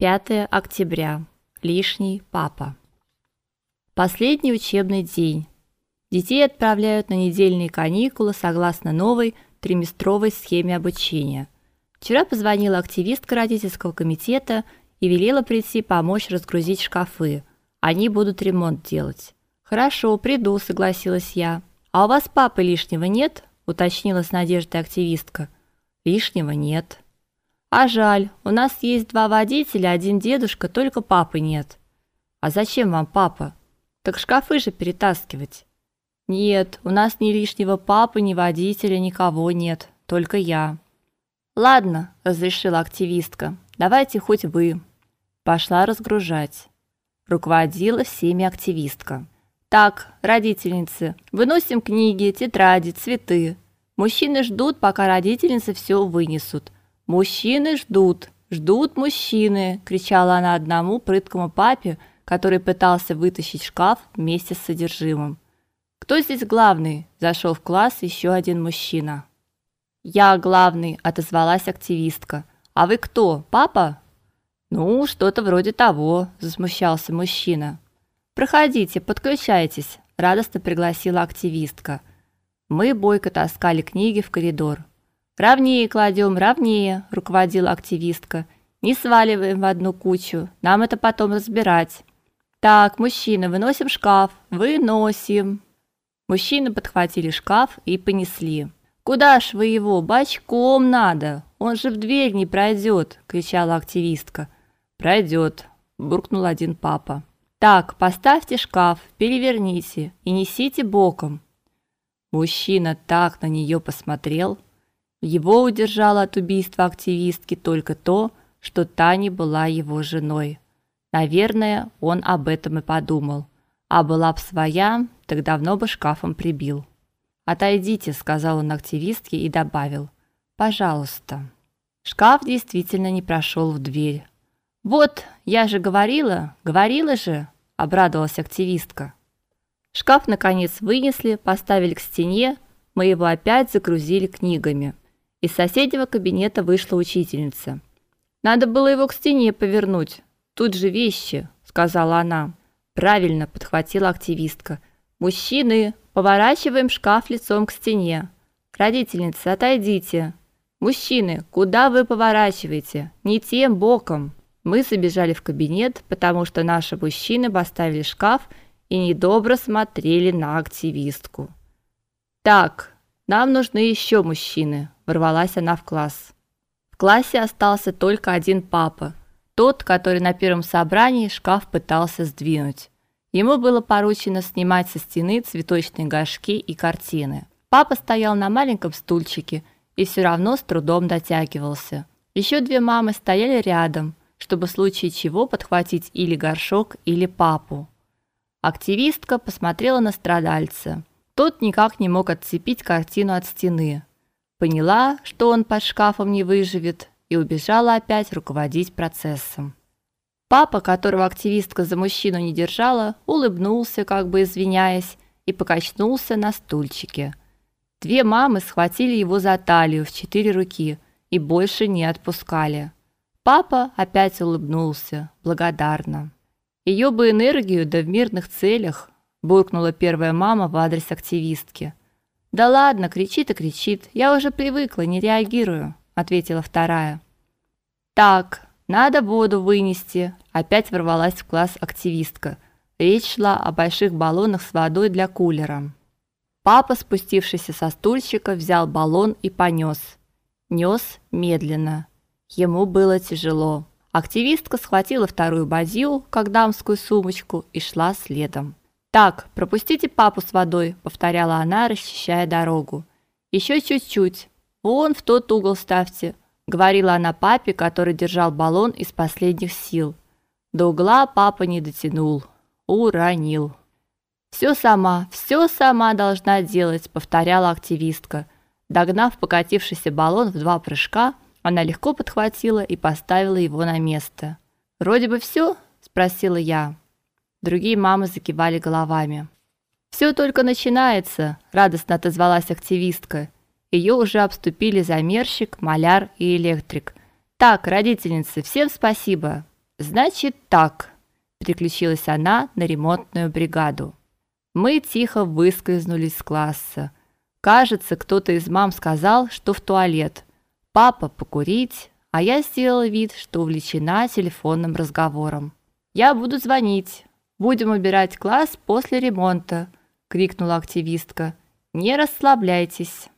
5 октября. Лишний папа. Последний учебный день. Детей отправляют на недельные каникулы согласно новой триместровой схеме обучения. Вчера позвонила активистка родительского комитета и велела прийти помочь разгрузить шкафы. Они будут ремонт делать. Хорошо, приду, согласилась я. А у вас папы лишнего нет? уточнила с надеждой активистка. Лишнего нет. А жаль, у нас есть два водителя, один дедушка, только папы нет. А зачем вам папа? Так шкафы же перетаскивать. Нет, у нас ни лишнего папы, ни водителя, никого нет, только я. Ладно, разрешила активистка. Давайте хоть вы. Пошла разгружать. Руководила всеми активистка. Так, родительницы, выносим книги, тетради, цветы. Мужчины ждут, пока родительницы все вынесут. Мужчины ждут, ждут мужчины, кричала она одному прыткому папе, который пытался вытащить шкаф вместе с содержимым. Кто здесь главный? Зашел в класс еще один мужчина. Я главный, отозвалась активистка. А вы кто? Папа? Ну, что-то вроде того, засмущался мужчина. Проходите, подключайтесь, радостно пригласила активистка. Мы бойко таскали книги в коридор. Ровнее кладем, ровнее, руководила активистка. Не сваливаем в одну кучу, нам это потом разбирать. Так, мужчины, выносим шкаф, выносим. Мужчины подхватили шкаф и понесли. Куда ж вы его, бочком надо? Он же в дверь не пройдет!» – кричала активистка. Пройдет, буркнул один папа. Так, поставьте шкаф, переверните и несите боком. Мужчина так на нее посмотрел. Его удержало от убийства активистки только то, что та не была его женой. Наверное, он об этом и подумал. А была б своя, так давно бы шкафом прибил. Отойдите, сказал он активистке и добавил: "Пожалуйста". Шкаф действительно не прошел в дверь. Вот, я же говорила, говорила же, обрадовалась активистка. Шкаф наконец вынесли, поставили к стене, мы его опять загрузили книгами. Из соседнего кабинета вышла учительница. Надо было его к стене повернуть. Тут же вещи, сказала она. Правильно подхватила активистка. Мужчины, поворачиваем шкаф лицом к стене. Родительницы, отойдите. Мужчины, куда вы поворачиваете? Не тем боком. Мы забежали в кабинет, потому что наши мужчины поставили шкаф и недобро смотрели на активистку. Так, нам нужны еще мужчины, ворвалась она в класс. В классе остался только один папа, тот, который на первом собрании шкаф пытался сдвинуть. Ему было поручено снимать со стены цветочные горшки и картины. Папа стоял на маленьком стульчике и все равно с трудом дотягивался. Еще две мамы стояли рядом, чтобы в случае чего подхватить или горшок, или папу. Активистка посмотрела на страдальца. Тот никак не мог отцепить картину от стены. Поняла, что он под шкафом не выживет, и убежала опять руководить процессом. Папа, которого активистка за мужчину не держала, улыбнулся, как бы извиняясь, и покачнулся на стульчике. Две мамы схватили его за талию в четыре руки и больше не отпускали. Папа опять улыбнулся, благодарно. Ее бы энергию да в мирных целях, буркнула первая мама в адрес активистки. Да ладно, кричит и кричит. Я уже привыкла, не реагирую, ответила вторая. Так, надо воду вынести, опять ворвалась в класс активистка. Речь шла о больших баллонах с водой для кулера. Папа, спустившийся со стульчика, взял баллон и понес. Нес медленно. Ему было тяжело. Активистка схватила вторую бадью, как дамскую сумочку, и шла следом. Так, пропустите папу с водой, повторяла она, расчищая дорогу. Еще чуть-чуть. Вон в тот угол ставьте, говорила она папе, который держал баллон из последних сил. До угла папа не дотянул, уронил. Все сама, все сама должна делать, повторяла активистка. Догнав покатившийся баллон в два прыжка, она легко подхватила и поставила его на место. Вроде бы все, спросила я. Другие мамы закивали головами. Все только начинается, радостно отозвалась активистка. Ее уже обступили замерщик, маляр и электрик. Так, родительницы, всем спасибо. Значит, так. Переключилась она на ремонтную бригаду. Мы тихо выскользнули из класса. Кажется, кто-то из мам сказал, что в туалет. Папа покурить, а я сделала вид, что увлечена телефонным разговором. Я буду звонить. Будем убирать класс после ремонта, крикнула активистка. Не расслабляйтесь.